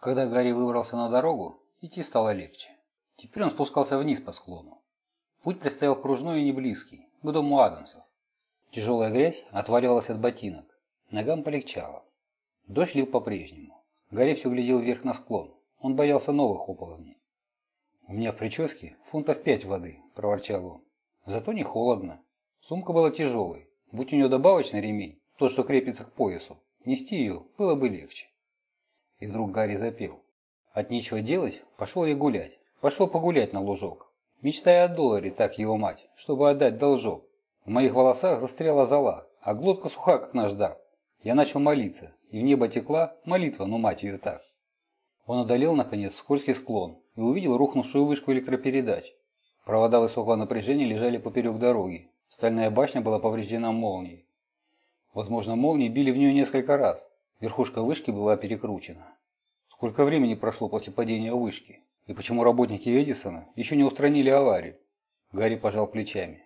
Когда Гарри выбрался на дорогу, идти стало легче. Теперь он спускался вниз по склону. Путь предстоял кружной и неблизкий, к дому Адамсов. Тяжелая грязь отваливалась от ботинок. Ногам полегчало. Дождь лил по-прежнему. Гарри все глядел вверх на склон. Он боялся новых оползней. «У меня в прическе фунтов пять воды», – проворчал он. «Зато не холодно. Сумка была тяжелой. Будь у нее добавочный ремень, тот, что крепится к поясу, нести ее было бы легче». И вдруг Гарри запел. От нечего делать, пошел я гулять. Пошел погулять на лужок. Мечтая о долларе, так его мать, чтобы отдать должок. В моих волосах застряла зола, а глотка суха, как наждак. Я начал молиться, и в небо текла молитва, ну мать ее так. Он одолел, наконец, скользкий склон и увидел рухнувшую вышку электропередач. Провода высокого напряжения лежали поперек дороги. Стальная башня была повреждена молнией. Возможно, молнии били в нее несколько раз. Верхушка вышки была перекручена. Сколько времени прошло после падения вышки? И почему работники Эдисона еще не устранили аварию? Гарри пожал плечами.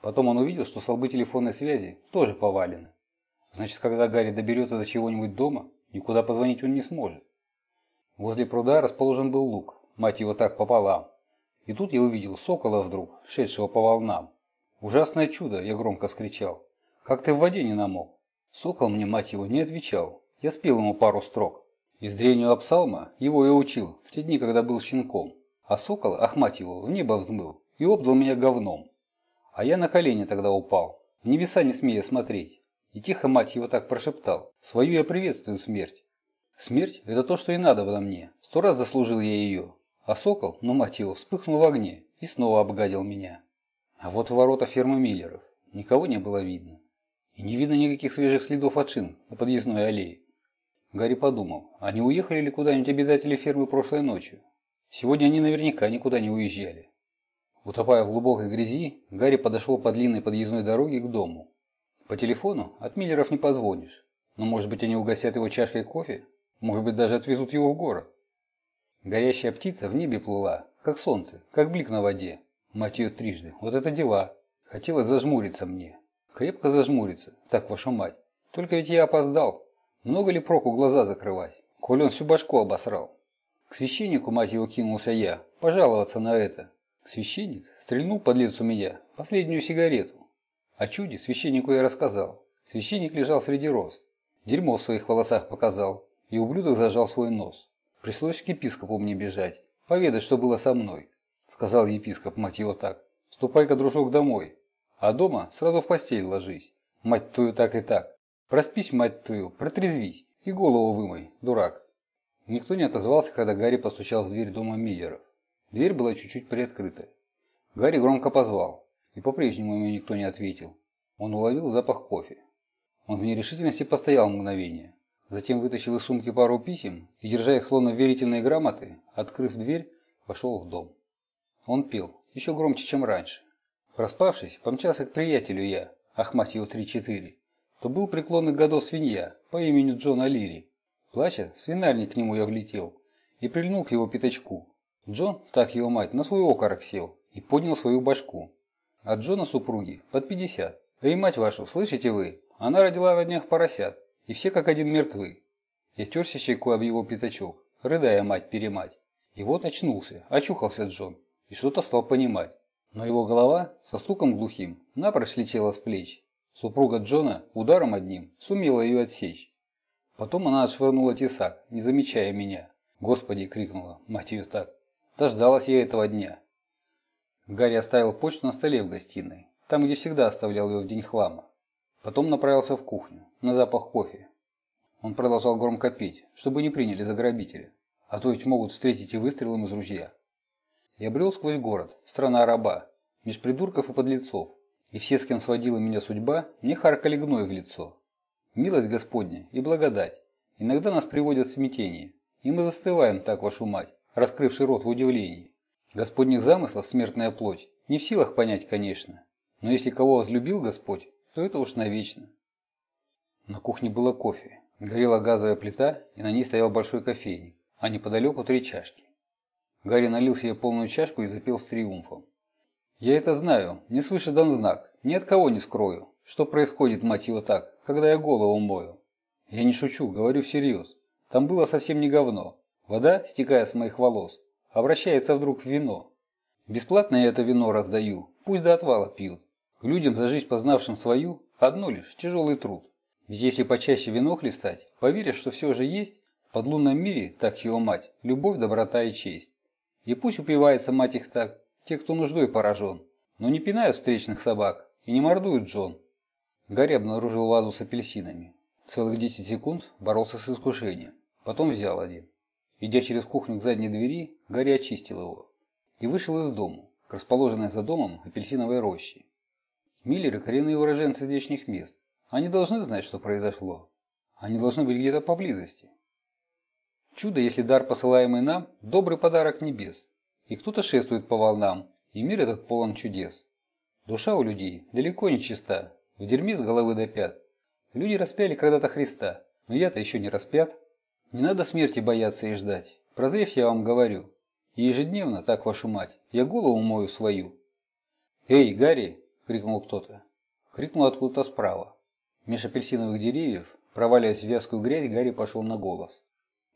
Потом он увидел, что столбы телефонной связи тоже повалены. Значит, когда Гарри доберется до чего-нибудь дома, никуда позвонить он не сможет. Возле пруда расположен был луг, мать его так пополам. И тут я увидел сокола вдруг, шедшего по волнам. «Ужасное чудо!» – я громко скричал. «Как ты в воде не намок?» Сокол мне, мать его, не отвечал. Я спел ему пару строк. Из древнего псалма его я учил в те дни, когда был щенком. А сокол, ах мать его, в небо взмыл и обдал меня говном. А я на колени тогда упал, в небеса не смея смотреть. И тихо мать его так прошептал, свою я приветствую смерть. Смерть – это то, что и надо во мне. Сто раз заслужил я ее. А сокол, ну мать его, вспыхнул в огне и снова обгадил меня. А вот ворота фермы Миллеров. Никого не было видно. И не видно никаких свежих следов от шин на подъездной аллее. Гарри подумал, не уехали ли куда-нибудь обитатели фермы прошлой ночью? Сегодня они наверняка никуда не уезжали. Утопая в глубокой грязи, Гарри подошел по длинной подъездной дороге к дому. По телефону от Миллеров не позвонишь. Но может быть они угостят его чашкой кофе? Может быть даже отвезут его в город? Горящая птица в небе плыла, как солнце, как блик на воде. Мать ее трижды. Вот это дела. Хотелось зажмуриться мне. Крепко зажмуриться. Так, вашу мать. Только ведь я опоздал. Много ли проку глаза закрывать, коль он всю башку обосрал? К священнику, мать его, кинулся я, пожаловаться на это. Священник стрельнул под лицу меня последнюю сигарету. О чуде священнику я рассказал. Священник лежал среди роз. Дерьмо в своих волосах показал, и ублюдок зажал свой нос. Пришлось к епископу мне бежать, поведать, что было со мной. Сказал епископ, мать его так, ступай-ка, дружок, домой. А дома сразу в постель ложись. Мать твою так и так. Проспись, мать твою, протрезвись и голову вымой, дурак. Никто не отозвался, когда Гарри постучал в дверь дома Миллеров. Дверь была чуть-чуть приоткрыта. Гарри громко позвал, и по-прежнему ему никто не ответил. Он уловил запах кофе. Он в нерешительности постоял мгновение. Затем вытащил из сумки пару писем и, держа их словно верительные грамоты, открыв дверь, вошел в дом. Он пел, еще громче, чем раньше. Проспавшись, помчался к приятелю я, Ахмать его три-четыре то был преклонных годов свинья по имени Джона Лири. Плача, свинарник к нему я влетел и прильнул к его пятачку. Джон, так его мать, на свой окорок сел и поднял свою башку. А Джона супруги под пятьдесят. Эй, мать вашу, слышите вы? Она родила на днях поросят, и все как один мертвы. Я терся щекой об его пятачок, рыдая мать-перемать. И вот очнулся, очухался Джон, и что-то стал понимать. Но его голова со стуком глухим напрочь слетела с плеч, Супруга Джона ударом одним сумела ее отсечь. Потом она отшвырнула тесак, не замечая меня. «Господи!» – крикнула, мать ее так. Дождалась я этого дня. Гарри оставил почту на столе в гостиной, там, где всегда оставлял ее в день хлама. Потом направился в кухню, на запах кофе. Он продолжал громко петь, чтобы не приняли за грабителя, а то ведь могут встретить и выстрелом из ружья. Я брел сквозь город, страна раба, меж придурков и подлецов, и все, с кем сводила меня судьба, мне харкали гной в лицо. Милость Господня и благодать иногда нас приводят в смятение, и мы застываем так, вашу мать, раскрывший рот в удивлении. Господних замыслов смертная плоть не в силах понять, конечно, но если кого возлюбил Господь, то это уж навечно. На кухне было кофе, горела газовая плита, и на ней стоял большой кофейник, а неподалеку три чашки. Гарри налил себе полную чашку и запил с триумфом. Я это знаю, не свыше дан знак, ни от кого не скрою, что происходит, мать его, так, когда я голову мою. Я не шучу, говорю всерьез. Там было совсем не говно. Вода, стекая с моих волос, обращается вдруг в вино. Бесплатно я это вино раздаю, пусть до отвала пьют. Людям, за жизнь познавшим свою, одно лишь тяжелый труд. Ведь если почаще вино хлестать, поверишь, что все же есть в подлунном мире, так его мать, любовь, доброта и честь. И пусть упивается мать их так, те, кто нуждой поражен, но не пинают встречных собак и не мордуют Джон. Гарри обнаружил вазу с апельсинами. Целых 10 секунд боролся с искушением. Потом взял один. Идя через кухню к задней двери, Гарри очистил его. И вышел из дому, к расположенной за домом апельсиновой рощи. Миллеры – коренные уроженцы здешних мест. Они должны знать, что произошло. Они должны быть где-то поблизости. Чудо, если дар, посылаемый нам, добрый подарок небес. И кто-то шествует по волнам, и мир этот полон чудес. Душа у людей далеко не чиста, в дерьме с головы до пят. Люди распяли когда-то Христа, но я-то еще не распят. Не надо смерти бояться и ждать. Прозрев я вам говорю. И ежедневно, так вашу мать, я голову мою свою. «Эй, Гарри!» – крикнул кто-то. Крикнул откуда-то справа. Меж апельсиновых деревьев, проваливаясь в вязкую грязь, Гарри пошел на голос.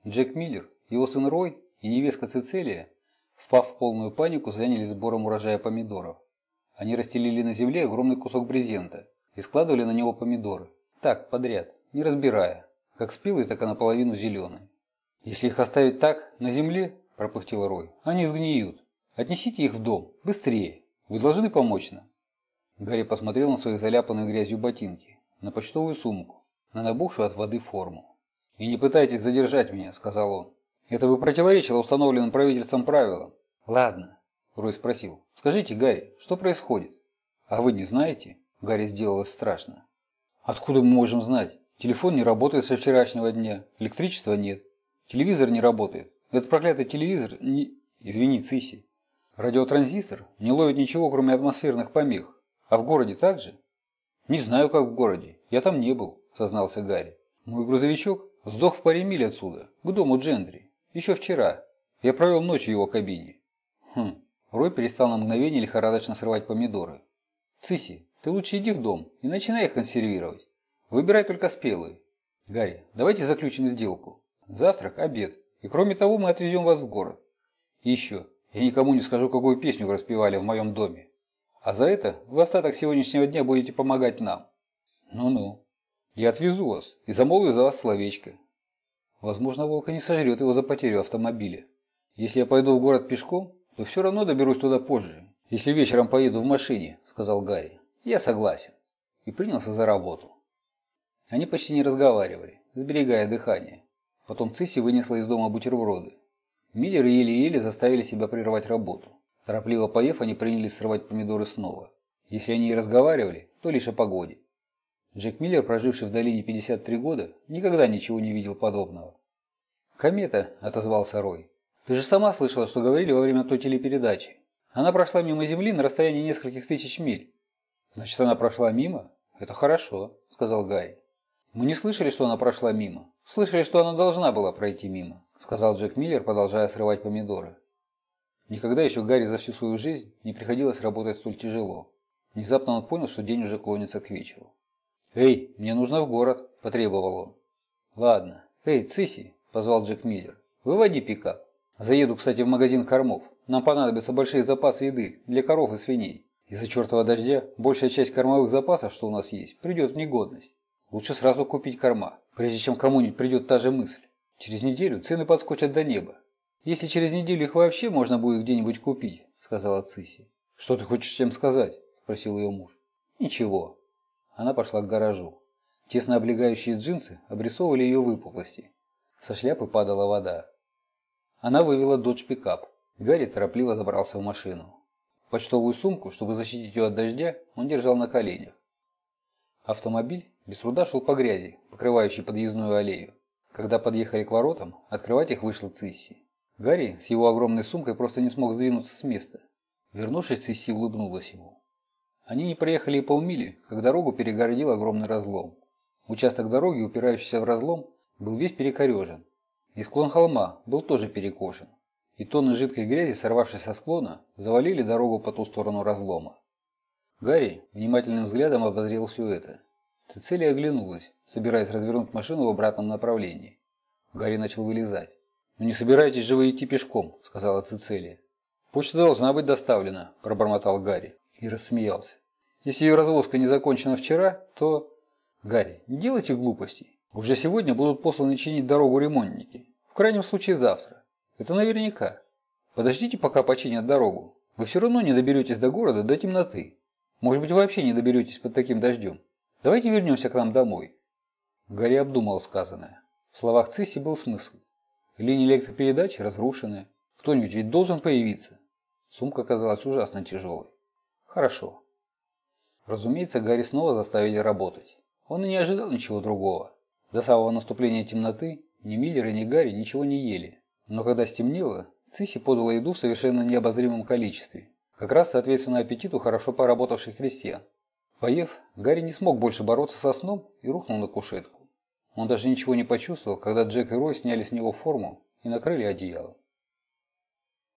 Джек Миллер, его сын Рой и невестка Цицилия, впав в полную панику, занялись сбором урожая помидоров. Они расстелили на земле огромный кусок брезента и складывали на него помидоры. Так, подряд, не разбирая, как спелые, так и наполовину зеленые. «Если их оставить так, на земле, – пропыхтел Рой, – они сгниют. Отнесите их в дом, быстрее. Вы должны помочь нам». Гарри посмотрел на свои заляпанные грязью ботинки, на почтовую сумку, на набухшую от воды форму. «И не пытайтесь задержать меня», – сказал он. «Это бы противоречило установленным правительством правилам». «Ладно», Рой спросил. «Скажите, Гарри, что происходит?» «А вы не знаете?» Гарри сделалось страшно. «Откуда мы можем знать? Телефон не работает со вчерашнего дня, электричества нет, телевизор не работает. Этот проклятый телевизор не... Извини, Циси. Радиотранзистор не ловит ничего, кроме атмосферных помех. А в городе так же?» «Не знаю, как в городе. Я там не был», – сознался Гарри. «Мой грузовичок сдох в паре миль отсюда, к дому Джендри. Еще вчера. Я провел ночь в его кабине». «Хм, Рой перестал на мгновение лихорадочно срывать помидоры. «Цыси, ты лучше иди в дом и начинай их консервировать. Выбирай только спелые. Гарри, давайте заключим сделку. Завтрак, обед. И кроме того, мы отвезем вас в город. И еще, я никому не скажу, какую песню распевали в моем доме. А за это вы остаток сегодняшнего дня будете помогать нам. Ну-ну. Я отвезу вас и замолвлю за вас словечко. Возможно, Волка не сожрет его за потерю автомобиля. Если я пойду в город пешком, то все равно доберусь туда позже, если вечером поеду в машине», – сказал Гарри. «Я согласен». И принялся за работу. Они почти не разговаривали, сберегая дыхание. Потом Цисси вынесла из дома бутерброды. Миллеры еле-еле заставили себя прервать работу. Торопливо поев, они принялись срывать помидоры снова. Если они и разговаривали, то лишь о погоде. Джек Миллер, проживший в долине 53 года, никогда ничего не видел подобного. «Комета», – отозвался Рой. Ты же сама слышала, что говорили во время той телепередачи. Она прошла мимо Земли на расстоянии нескольких тысяч миль. Значит, она прошла мимо? Это хорошо, сказал Гарри. Мы не слышали, что она прошла мимо. Слышали, что она должна была пройти мимо, сказал Джек Миллер, продолжая срывать помидоры. Никогда еще Гарри за всю свою жизнь не приходилось работать столь тяжело. Внезапно он понял, что день уже клонится к вечеру. «Эй, мне нужно в город», – потребовал он. «Ладно. Эй, Циси», – позвал Джек Миллер, – «выводи пикап». Заеду, кстати, в магазин кормов. Нам понадобятся большие запасы еды для коров и свиней. Из-за чертова дождя большая часть кормовых запасов, что у нас есть, придет в негодность. Лучше сразу купить корма, прежде чем кому-нибудь придет та же мысль. Через неделю цены подскочат до неба. Если через неделю их вообще можно будет где-нибудь купить, сказала Цисси. Что ты хочешь всем сказать? спросил ее муж. Ничего. Она пошла к гаражу. Тесно облегающие джинсы обрисовывали ее выпуклости. Со шляпы падала вода. Она вывела додж-пикап. Гарри торопливо забрался в машину. Почтовую сумку, чтобы защитить ее от дождя, он держал на коленях. Автомобиль без труда шел по грязи, покрывающей подъездную аллею. Когда подъехали к воротам, открывать их вышла Цисси. Гарри с его огромной сумкой просто не смог сдвинуться с места. Вернувшись, Цисси улыбнулась ему. Они не проехали и полмили, как дорогу перегородил огромный разлом. Участок дороги, упирающийся в разлом, был весь перекорежен, и склон холма был тоже перекошен, и тонны жидкой грязи, сорвавшись со склона, завалили дорогу по ту сторону разлома. Гарри внимательным взглядом обозрел все это. Цицилия оглянулась, собираясь развернуть машину в обратном направлении. Гарри начал вылезать. «Ну не собираетесь же вы идти пешком», – сказала Цицилия. «Почта должна быть доставлена», – пробормотал Гарри и рассмеялся. «Если ее развозка не закончена вчера, то...» «Гарри, не делайте глупостей. Уже сегодня будут посланы чинить дорогу ремонтники. В крайнем случае завтра. Это наверняка. Подождите, пока починят дорогу. Вы все равно не доберетесь до города до темноты. Может быть, вообще не доберетесь под таким дождем. Давайте вернемся к нам домой». Гарри обдумал сказанное. В словах Цисси был смысл. Линии электропередачи разрушены. Кто-нибудь ведь должен появиться. Сумка казалась ужасно тяжелой. Хорошо. Разумеется, Гарри снова заставили работать. Он и не ожидал ничего другого. До самого наступления темноты ни Миллер и ни Гарри ничего не ели. Но когда стемнело, Цисси подала еду в совершенно необозримом количестве. Как раз соответственно аппетиту хорошо поработавших крестьян. Поев, Гарри не смог больше бороться со сном и рухнул на кушетку. Он даже ничего не почувствовал, когда Джек и Рой сняли с него форму и накрыли одеялом.